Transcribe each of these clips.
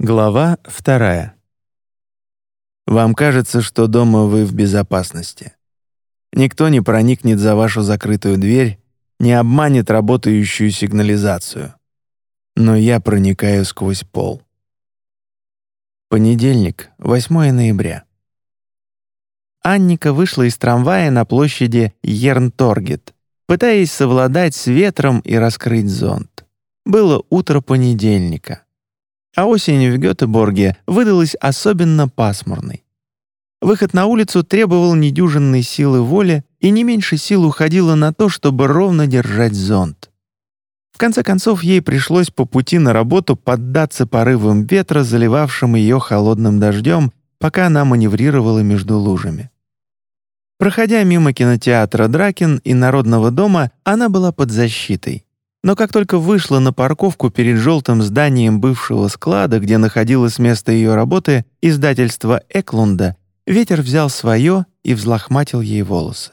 Глава вторая. Вам кажется, что дома вы в безопасности. Никто не проникнет за вашу закрытую дверь, не обманет работающую сигнализацию. Но я проникаю сквозь пол. Понедельник, 8 ноября. Анника вышла из трамвая на площади Ернторгет, пытаясь совладать с ветром и раскрыть зонт. Было утро понедельника а осень в Гетеборге выдалась особенно пасмурной. Выход на улицу требовал недюжинной силы воли, и не меньше сил уходило на то, чтобы ровно держать зонт. В конце концов, ей пришлось по пути на работу поддаться порывам ветра, заливавшим ее холодным дождем, пока она маневрировала между лужами. Проходя мимо кинотеатра «Дракин» и Народного дома, она была под защитой. Но как только вышла на парковку перед желтым зданием бывшего склада, где находилось место ее работы, издательство Эклунда, ветер взял свое и взлохматил ей волосы.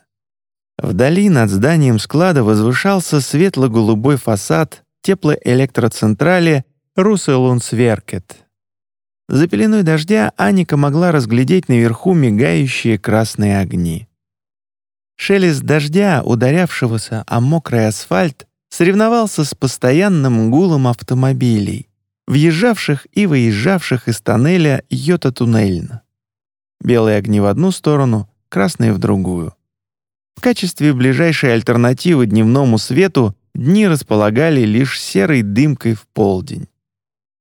Вдали над зданием склада возвышался светло-голубой фасад теплоэлектроцентрали Русселунсверкет. За пеленой дождя Аника могла разглядеть наверху мигающие красные огни. Шелест дождя, ударявшегося о мокрый асфальт, соревновался с постоянным гулом автомобилей, въезжавших и выезжавших из тоннеля Йота-Туннельна. Белые огни в одну сторону, красные в другую. В качестве ближайшей альтернативы дневному свету дни располагали лишь серой дымкой в полдень.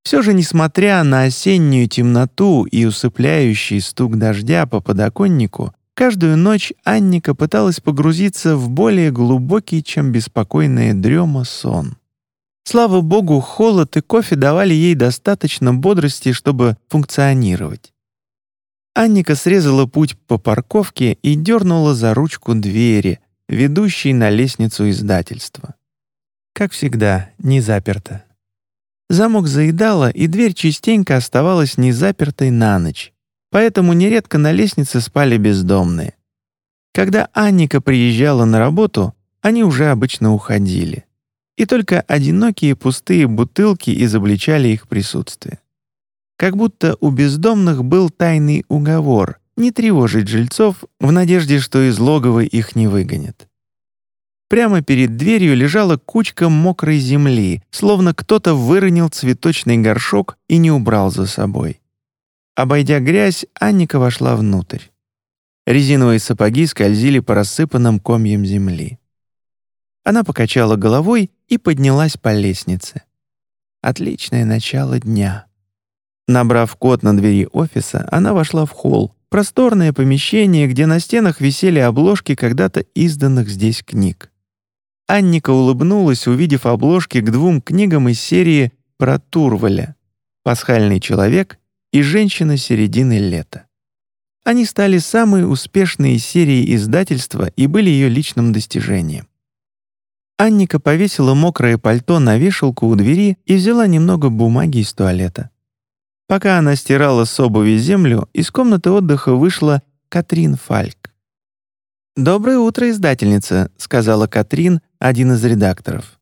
Все же, несмотря на осеннюю темноту и усыпляющий стук дождя по подоконнику, Каждую ночь Анника пыталась погрузиться в более глубокий, чем беспокойная дрема, сон. Слава богу, холод и кофе давали ей достаточно бодрости, чтобы функционировать. Анника срезала путь по парковке и дернула за ручку двери, ведущей на лестницу издательства. Как всегда, не заперта. Замок заедала, и дверь частенько оставалась незапертой на ночь, поэтому нередко на лестнице спали бездомные. Когда Анника приезжала на работу, они уже обычно уходили. И только одинокие пустые бутылки изобличали их присутствие. Как будто у бездомных был тайный уговор не тревожить жильцов в надежде, что из логова их не выгонят. Прямо перед дверью лежала кучка мокрой земли, словно кто-то выронил цветочный горшок и не убрал за собой. Обойдя грязь, Анника вошла внутрь. Резиновые сапоги скользили по рассыпанным комьям земли. Она покачала головой и поднялась по лестнице. Отличное начало дня. Набрав код на двери офиса, она вошла в холл, просторное помещение, где на стенах висели обложки когда-то изданных здесь книг. Анника улыбнулась, увидев обложки к двум книгам из серии про Турваля «Пасхальный человек» и «Женщина середины лета». Они стали самой успешной серией издательства и были ее личным достижением. Анника повесила мокрое пальто на вешалку у двери и взяла немного бумаги из туалета. Пока она стирала с обуви землю, из комнаты отдыха вышла Катрин Фальк. «Доброе утро, издательница», — сказала Катрин, один из редакторов.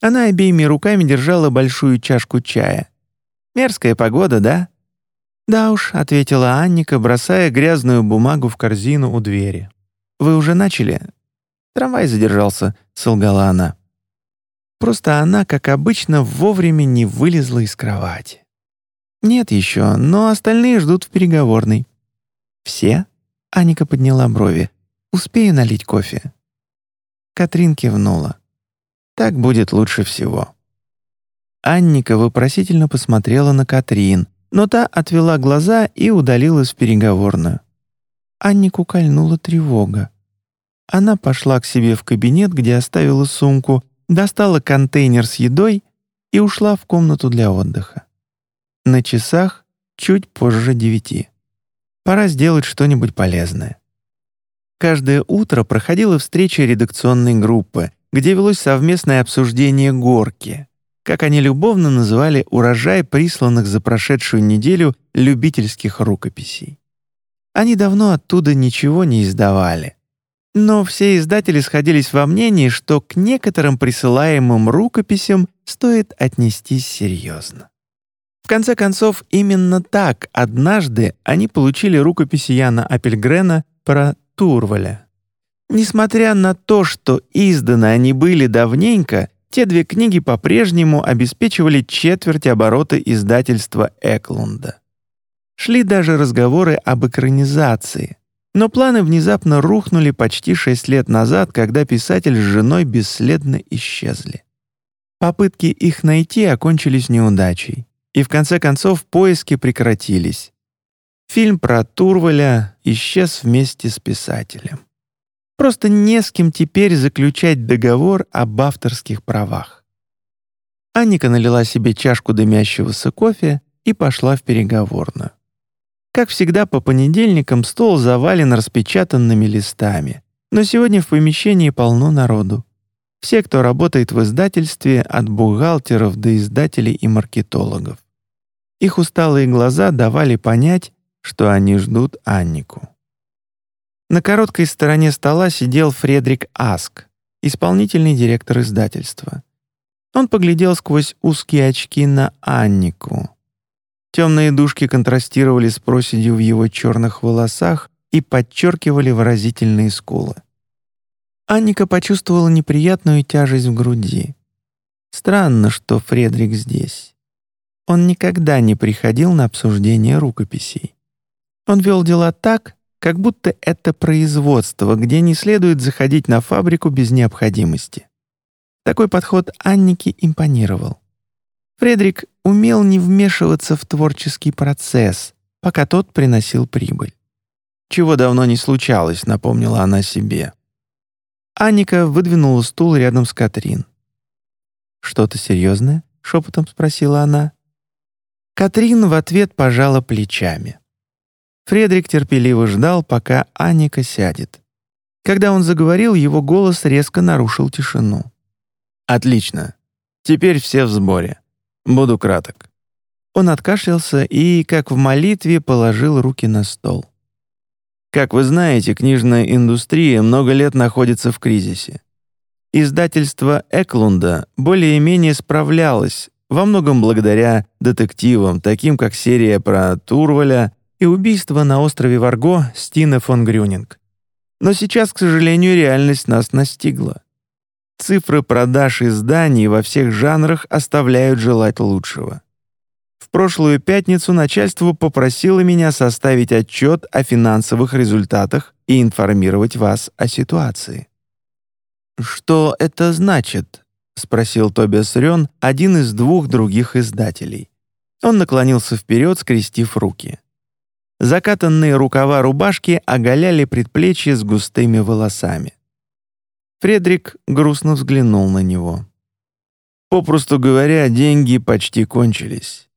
Она обеими руками держала большую чашку чая. «Мерзкая погода, да?» «Да уж», — ответила Анника, бросая грязную бумагу в корзину у двери. «Вы уже начали?» «Трамвай задержался», — солгала она. Просто она, как обычно, вовремя не вылезла из кровати. «Нет еще, но остальные ждут в переговорной». «Все?» — Аника подняла брови. «Успею налить кофе?» Катрин кивнула. «Так будет лучше всего». Анника вопросительно посмотрела на Катрин, но та отвела глаза и удалилась в переговорную. Аннику кольнула тревога. Она пошла к себе в кабинет, где оставила сумку, достала контейнер с едой и ушла в комнату для отдыха. На часах чуть позже девяти. Пора сделать что-нибудь полезное. Каждое утро проходила встреча редакционной группы, где велось совместное обсуждение горки, как они любовно называли урожай присланных за прошедшую неделю любительских рукописей. Они давно оттуда ничего не издавали. Но все издатели сходились во мнении, что к некоторым присылаемым рукописям стоит отнестись серьезно. В конце концов, именно так однажды они получили рукописи Яна Апельгрена про Турваля. Несмотря на то, что изданы они были давненько, те две книги по-прежнему обеспечивали четверть оборота издательства Эклунда. Шли даже разговоры об экранизации, но планы внезапно рухнули почти шесть лет назад, когда писатель с женой бесследно исчезли. Попытки их найти окончились неудачей и в конце концов поиски прекратились. Фильм про Турваля исчез вместе с писателем. Просто не с кем теперь заключать договор об авторских правах. Анника налила себе чашку дымящегося кофе и пошла в переговорную. Как всегда, по понедельникам стол завален распечатанными листами, но сегодня в помещении полно народу. Все, кто работает в издательстве, от бухгалтеров до издателей и маркетологов. Их усталые глаза давали понять, что они ждут Аннику. На короткой стороне стола сидел Фредрик Аск, исполнительный директор издательства. Он поглядел сквозь узкие очки на Аннику. Темные дужки контрастировали с проседью в его черных волосах и подчеркивали выразительные скулы. Анника почувствовала неприятную тяжесть в груди. Странно, что Фредрик здесь. Он никогда не приходил на обсуждение рукописей. Он вел дела так, как будто это производство, где не следует заходить на фабрику без необходимости. Такой подход Аннике импонировал. Фредрик умел не вмешиваться в творческий процесс, пока тот приносил прибыль. Чего давно не случалось, напомнила она себе. Анника выдвинула стул рядом с Катрин. «Что-то серьезное?» — шепотом спросила она. Катрин в ответ пожала плечами. Фредрик терпеливо ждал, пока Анника сядет. Когда он заговорил, его голос резко нарушил тишину. «Отлично. Теперь все в сборе. Буду краток». Он откашлялся и, как в молитве, положил руки на стол. Как вы знаете, книжная индустрия много лет находится в кризисе. Издательство Эклунда более-менее справлялось, во многом благодаря детективам, таким как серия про Турваля и убийство на острове Варго Стина фон Грюнинг. Но сейчас, к сожалению, реальность нас настигла. Цифры продаж изданий во всех жанрах оставляют желать лучшего. В прошлую пятницу начальство попросило меня составить отчет о финансовых результатах и информировать вас о ситуации. «Что это значит?» — спросил Тобиас Рен, один из двух других издателей. Он наклонился вперед, скрестив руки. Закатанные рукава рубашки оголяли предплечья с густыми волосами. Фредрик грустно взглянул на него. Попросту говоря, деньги почти кончились.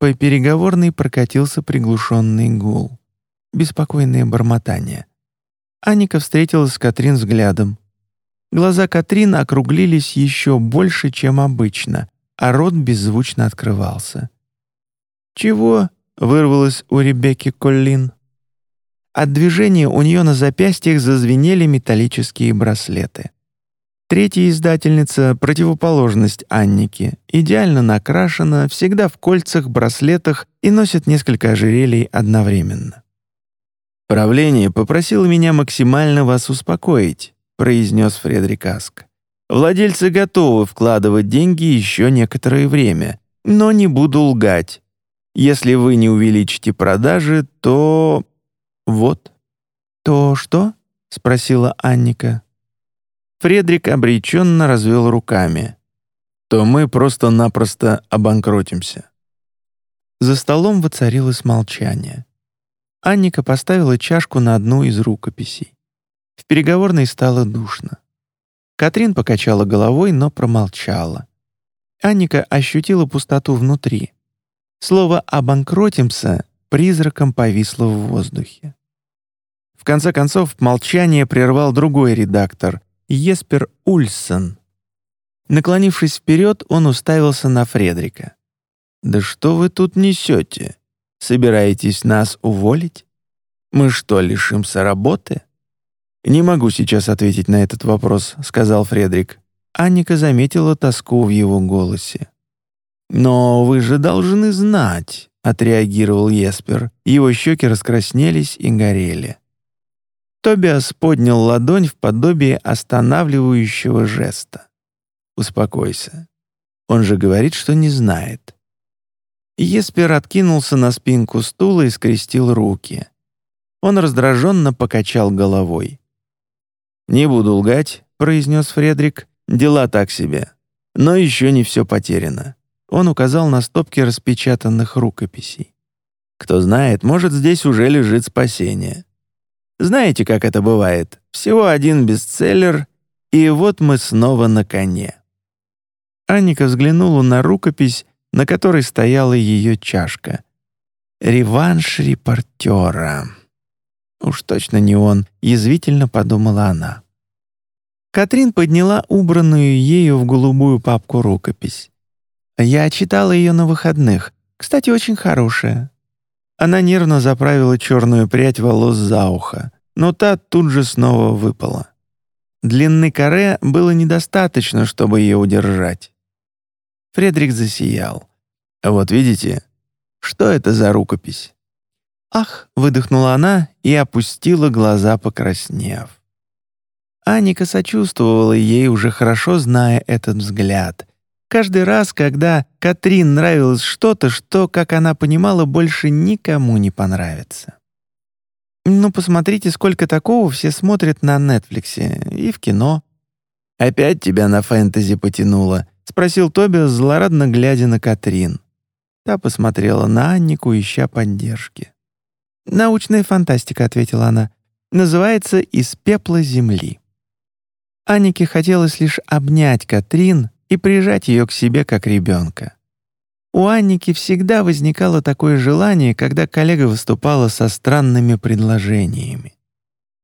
По переговорной прокатился приглушенный гул. Беспокойное бормотание. Аника встретилась с Катрин взглядом. Глаза Катрин округлились еще больше, чем обычно, а рот беззвучно открывался. «Чего?» — вырвалось у Ребекки Коллин. От движения у нее на запястьях зазвенели металлические браслеты. Третья издательница — противоположность Аннике. Идеально накрашена, всегда в кольцах, браслетах и носит несколько ожерелий одновременно. «Правление попросило меня максимально вас успокоить», — произнес Фредерик Аск. «Владельцы готовы вкладывать деньги еще некоторое время, но не буду лгать. Если вы не увеличите продажи, то... вот». «То что?» — спросила Анника. Фредрик обреченно развел руками. «То мы просто-напросто обанкротимся». За столом воцарилось молчание. Анника поставила чашку на одну из рукописей. В переговорной стало душно. Катрин покачала головой, но промолчала. Анника ощутила пустоту внутри. Слово «обанкротимся» призраком повисло в воздухе. В конце концов, молчание прервал другой редактор, Еспер Ульсон. Наклонившись вперед, он уставился на Фредрика. «Да что вы тут несете? Собираетесь нас уволить? Мы что, лишимся работы?» «Не могу сейчас ответить на этот вопрос», — сказал Фредрик. Анника заметила тоску в его голосе. «Но вы же должны знать», — отреагировал Еспер. Его щеки раскраснелись и горели. Тобиас поднял ладонь в подобие останавливающего жеста. «Успокойся. Он же говорит, что не знает». Еспер откинулся на спинку стула и скрестил руки. Он раздраженно покачал головой. «Не буду лгать», — произнес Фредрик. «Дела так себе. Но еще не все потеряно». Он указал на стопки распечатанных рукописей. «Кто знает, может, здесь уже лежит спасение. Знаете, как это бывает? Всего один бестселлер, и вот мы снова на коне». Анника взглянула на рукопись, на которой стояла ее чашка. «Реванш репортера». Уж точно не он, язвительно подумала она. Катрин подняла убранную ею в голубую папку рукопись. Я читала ее на выходных. Кстати, очень хорошая. Она нервно заправила черную прядь волос за ухо, но та тут же снова выпала. Длины каре было недостаточно, чтобы ее удержать. Фредрик засиял. «Вот видите, что это за рукопись?» «Ах!» — выдохнула она и опустила глаза, покраснев. Аника сочувствовала ей, уже хорошо зная этот взгляд. Каждый раз, когда Катрин нравилось что-то, что, как она понимала, больше никому не понравится. «Ну, посмотрите, сколько такого все смотрят на Нетфликсе и в кино». «Опять тебя на фэнтези потянуло?» — спросил Тоби, злорадно глядя на Катрин. Та посмотрела на Аннику, ища поддержки. «Научная фантастика», — ответила она. «Называется «Из пепла земли». Аннике хотелось лишь обнять Катрин и прижать ее к себе как ребенка. У Анники всегда возникало такое желание, когда коллега выступала со странными предложениями.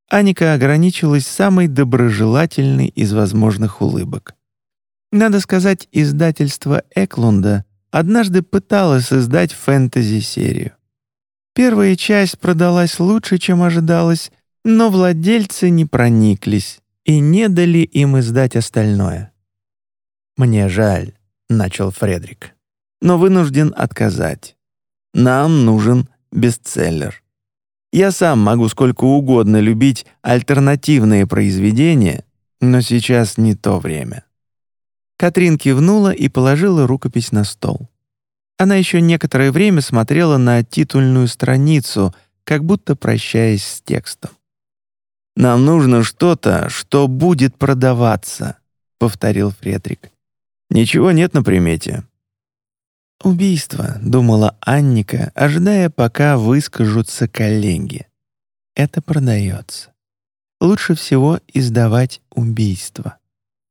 Аника ограничилась самой доброжелательной из возможных улыбок. Надо сказать, издательство Эклунда однажды пыталось издать фэнтези-серию. Первая часть продалась лучше, чем ожидалось, но владельцы не прониклись и не дали им издать остальное. «Мне жаль», — начал Фредрик, «но вынужден отказать. Нам нужен бестселлер. Я сам могу сколько угодно любить альтернативные произведения, но сейчас не то время». Катрин кивнула и положила рукопись на стол. Она еще некоторое время смотрела на титульную страницу, как будто прощаясь с текстом. «Нам нужно что-то, что будет продаваться», — повторил Фредрик. «Ничего нет на примете». «Убийство», — думала Анника, ожидая, пока выскажутся коллеги. «Это продается. Лучше всего издавать убийства,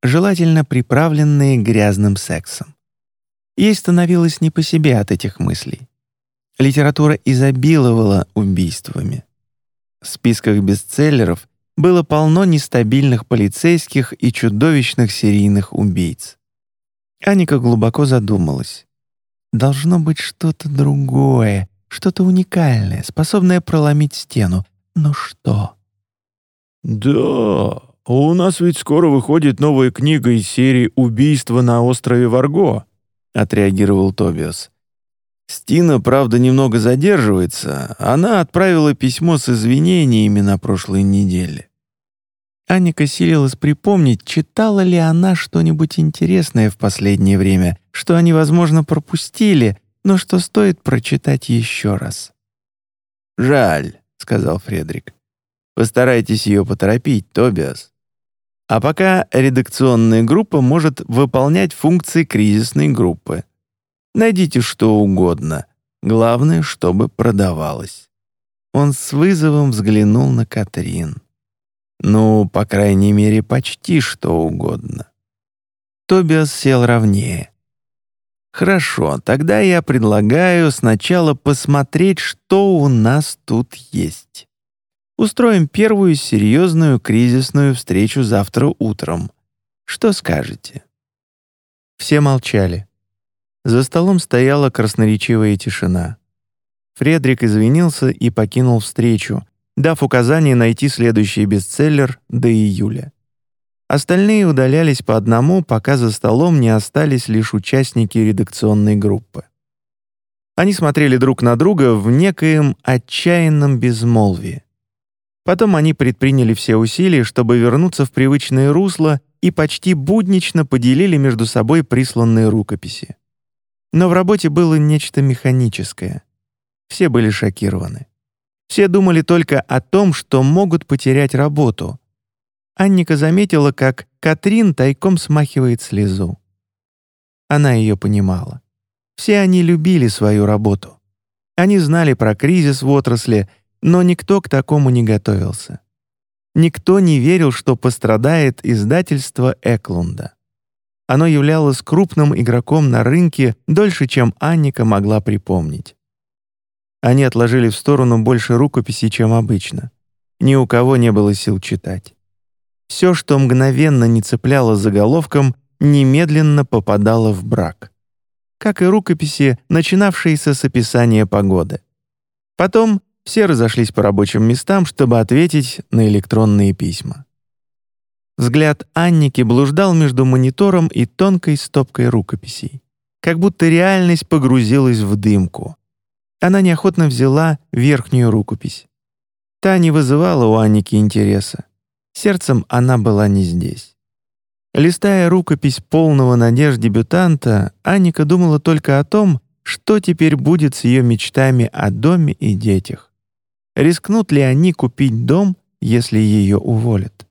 желательно приправленные грязным сексом. Ей становилось не по себе от этих мыслей. Литература изобиловала убийствами. В списках бестселлеров было полно нестабильных полицейских и чудовищных серийных убийц. Аника глубоко задумалась. Должно быть что-то другое, что-то уникальное, способное проломить стену. Но что? «Да, у нас ведь скоро выходит новая книга из серии «Убийство на острове Варго», отреагировал Тобиас. Стина, правда, немного задерживается. Она отправила письмо с извинениями на прошлой неделе. Аника силилась припомнить, читала ли она что-нибудь интересное в последнее время, что они, возможно, пропустили, но что стоит прочитать еще раз. «Жаль», — сказал Фредрик. «Постарайтесь ее поторопить, Тобиас. А пока редакционная группа может выполнять функции кризисной группы. Найдите что угодно. Главное, чтобы продавалось». Он с вызовом взглянул на Катрин. Ну, по крайней мере, почти что угодно. Тобиас сел ровнее. Хорошо, тогда я предлагаю сначала посмотреть, что у нас тут есть. Устроим первую серьезную кризисную встречу завтра утром. Что скажете?» Все молчали. За столом стояла красноречивая тишина. Фредрик извинился и покинул встречу, дав указание найти следующий бестселлер до июля. Остальные удалялись по одному, пока за столом не остались лишь участники редакционной группы. Они смотрели друг на друга в некоем отчаянном безмолвии. Потом они предприняли все усилия, чтобы вернуться в привычное русло и почти буднично поделили между собой присланные рукописи. Но в работе было нечто механическое. Все были шокированы. Все думали только о том, что могут потерять работу. Анника заметила, как Катрин тайком смахивает слезу. Она ее понимала. Все они любили свою работу. Они знали про кризис в отрасли, но никто к такому не готовился. Никто не верил, что пострадает издательство Эклунда. Оно являлось крупным игроком на рынке дольше, чем Анника могла припомнить. Они отложили в сторону больше рукописей, чем обычно. Ни у кого не было сил читать. Все, что мгновенно не цепляло заголовком, немедленно попадало в брак. Как и рукописи, начинавшиеся с описания погоды. Потом все разошлись по рабочим местам, чтобы ответить на электронные письма. Взгляд Анники блуждал между монитором и тонкой стопкой рукописей. Как будто реальность погрузилась в дымку. Она неохотно взяла верхнюю рукопись. Та не вызывала у Анники интереса. Сердцем она была не здесь. Листая рукопись полного надежд дебютанта, Анника думала только о том, что теперь будет с ее мечтами о доме и детях. Рискнут ли они купить дом, если ее уволят?